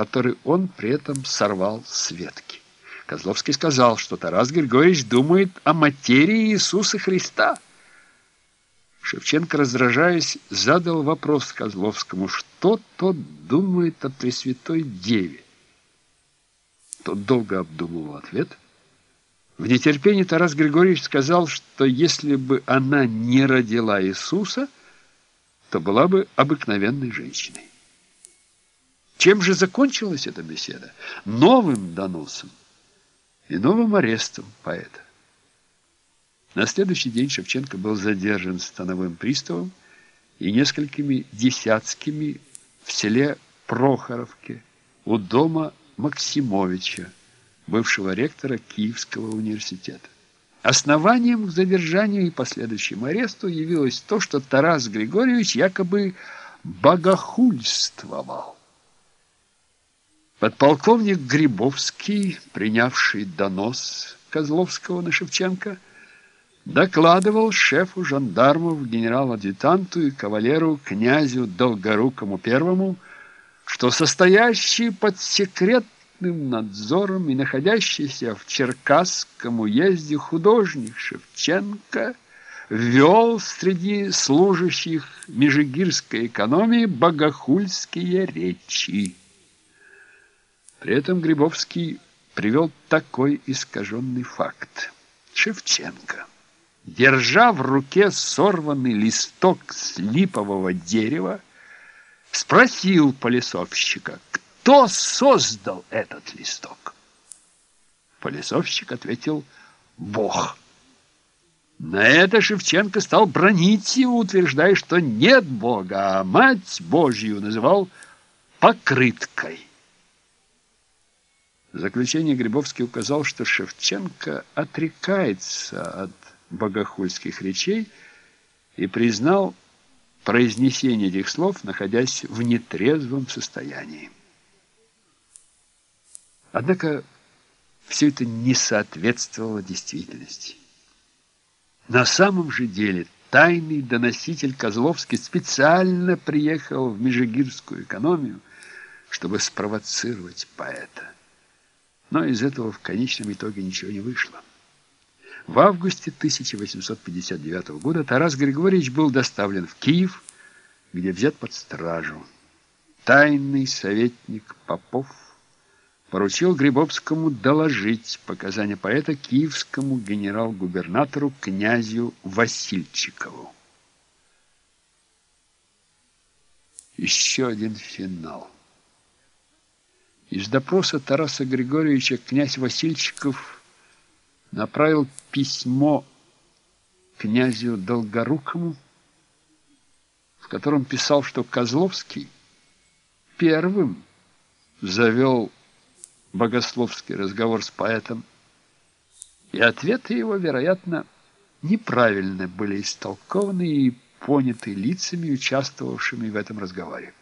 который он при этом сорвал с ветки. Козловский сказал, что Тарас Григорьевич думает о материи Иисуса Христа. Шевченко, раздражаясь, задал вопрос Козловскому, что тот думает о Пресвятой Деве. Тот долго обдумывал ответ. В нетерпении Тарас Григорьевич сказал, что если бы она не родила Иисуса, то была бы обыкновенной женщиной. Чем же закончилась эта беседа? Новым доносом и новым арестом поэта. На следующий день Шевченко был задержан становым приставом и несколькими десятскими в селе Прохоровке у дома Максимовича, бывшего ректора Киевского университета. Основанием к задержанию и последующему аресту явилось то, что Тарас Григорьевич якобы богохульствовал. Подполковник Грибовский, принявший донос Козловского на Шевченко, докладывал шефу жандармов, генерал-адъютанту и кавалеру князю Долгорукому Первому, что состоящий под секретным надзором и находящийся в Черкасском уезде художник Шевченко вел среди служащих межигирской экономии богохульские речи. При этом Грибовский привел такой искаженный факт. Шевченко, держа в руке сорванный листок с липового дерева, спросил полисовщика, кто создал этот листок. Полисовщик ответил «Бог». На это Шевченко стал бронить его, утверждая, что нет Бога, а Мать Божью называл покрыткой. В заключение Грибовский указал, что Шевченко отрекается от богохульских речей и признал произнесение этих слов, находясь в нетрезвом состоянии. Однако все это не соответствовало действительности. На самом же деле тайный доноситель Козловский специально приехал в Межигирскую экономию, чтобы спровоцировать поэта. Но из этого в конечном итоге ничего не вышло. В августе 1859 года Тарас Григорьевич был доставлен в Киев, где взят под стражу. Тайный советник Попов поручил Грибовскому доложить показания поэта киевскому генерал-губернатору князю Васильчикову. Еще один финал. Из допроса Тараса Григорьевича князь Васильчиков направил письмо князю Долгорукому, в котором писал, что Козловский первым завел богословский разговор с поэтом, и ответы его, вероятно, неправильно были истолкованы и поняты лицами, участвовавшими в этом разговоре.